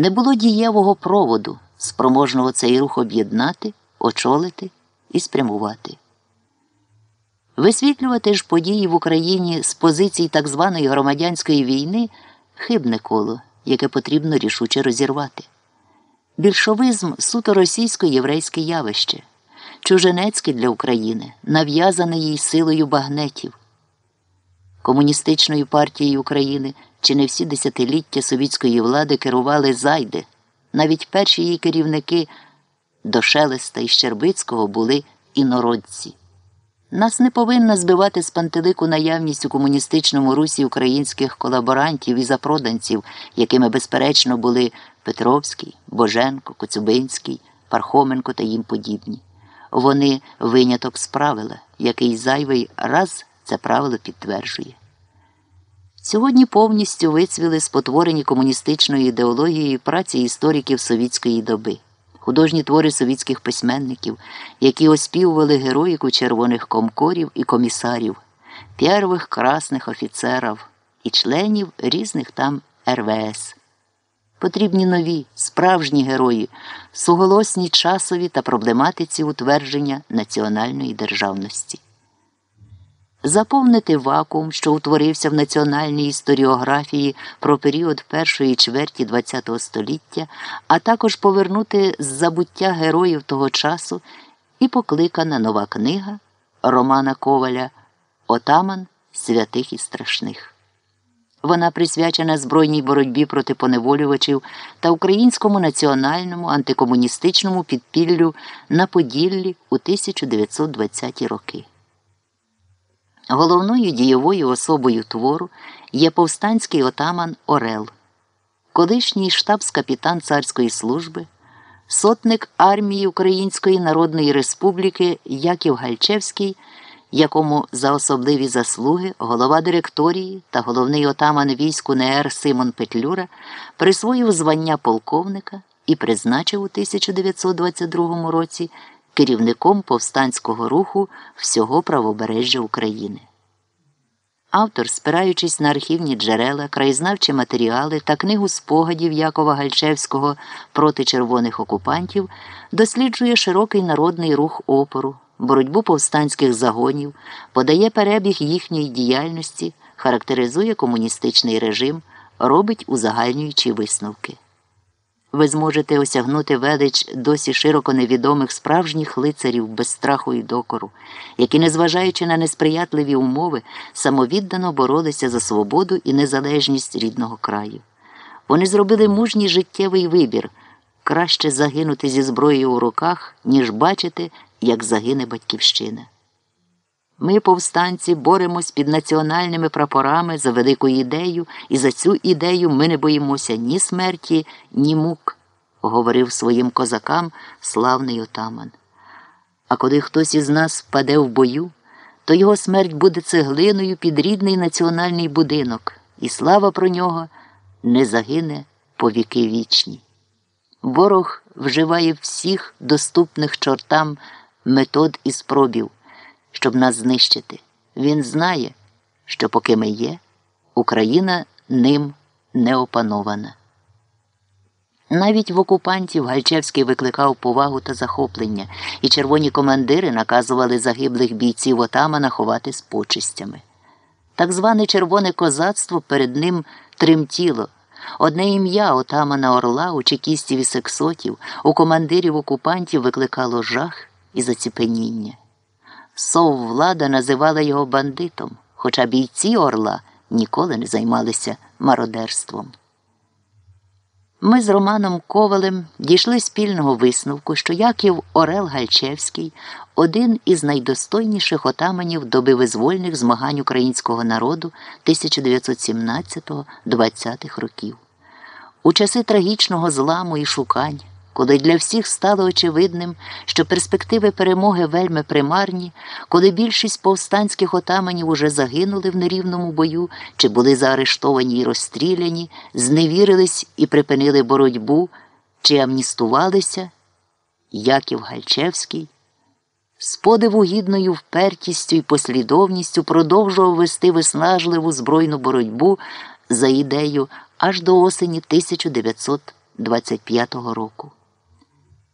Не було дієвого проводу, спроможного цей рух об'єднати, очолити і спрямувати. Висвітлювати ж події в Україні з позицій так званої громадянської війни хибне коло, яке потрібно рішуче розірвати. Більшовизм суто російсько-єврейське явище, чуженецьке для України, нав'язане їй силою багнетів. Комуністичною партією України чи не всі десятиліття совітської влади керували зайди. Навіть перші її керівники до Шелеста і Щербицького були інородці. Нас не повинна збивати з пантелику наявність у комуністичному русі українських колаборантів і запроданців, якими, безперечно, були Петровський, Боженко, Коцюбинський, Пархоменко та їм подібні. Вони виняток з правила, який зайвий раз це правило підтверджує. Сьогодні повністю вицвіли спотворені комуністичною ідеологією праці істориків совітської доби, художні твори совітських письменників, які оспівували героїку червоних комкорів і комісарів, первих красних офіцерів і членів різних там РВС. Потрібні нові, справжні герої, суголосні часові та проблематиці утвердження національної державності заповнити вакуум, що утворився в національній історіографії про період першої чверті ХХ століття, а також повернути з забуття героїв того часу і покликана нова книга Романа Коваля Отаман святих і страшних. Вона присвячена збройній боротьбі проти поневолювачів та українському національному антикомуністичному підпіллю на Поділлі у 1920-ті роки. Головною дієвою особою твору є повстанський отаман Орел, колишній штабс-капітан царської служби, сотник армії Української Народної Республіки Яків Гальчевський, якому за особливі заслуги голова директорії та головний отаман війську НР Симон Петлюра присвоїв звання полковника і призначив у 1922 році керівником повстанського руху всього правобережжя України. Автор, спираючись на архівні джерела, краєзнавчі матеріали та книгу спогадів Якова Гальчевського проти червоних окупантів, досліджує широкий народний рух опору, боротьбу повстанських загонів, подає перебіг їхньої діяльності, характеризує комуністичний режим, робить узагальнюючі висновки ви зможете осягнути велич досі широко невідомих справжніх лицарів без страху і докору, які, незважаючи на несприятливі умови, самовіддано боролися за свободу і незалежність рідного краю. Вони зробили мужній життєвий вибір краще загинути зі зброєю у руках, ніж бачити, як загине батьківщина. Ми, повстанці, боремось під національними прапорами за велику ідею, і за цю ідею ми не боїмося ні смерті, ні мук, говорив своїм козакам славний отаман. А коли хтось із нас впаде в бою, то його смерть буде цеглиною під рідний національний будинок, і слава про нього не загине по віки вічні. Ворог вживає всіх доступних чортам метод і спробів щоб нас знищити. Він знає, що поки ми є, Україна ним не опанована. Навіть в окупантів Гальчевський викликав повагу та захоплення, і червоні командири наказували загиблих бійців отамана ховати з почистями. Так зване червоне козацтво перед ним тремтіло. Одне ім'я отамана Орла у чекістів і сексотів, у командирів окупантів викликало жах і заціпеніння. Соввлада називала його бандитом, хоча бійці Орла ніколи не займалися мародерством. Ми з Романом Ковалем дійшли спільного висновку, що Яків Орел Гальчевський один із найдостойніших отаманів доби визвольних змагань українського народу 1917-20-х років. У часи трагічного зламу і шукань коли для всіх стало очевидним, що перспективи перемоги вельми примарні, коли більшість повстанських отаманів уже загинули в нерівному бою, чи були заарештовані і розстріляні, зневірились і припинили боротьбу, чи амністувалися, Яків Гальчевський. З подиву гідною впертістю і послідовністю продовжував вести виснажливу збройну боротьбу за ідею аж до осені 1900 25-го року.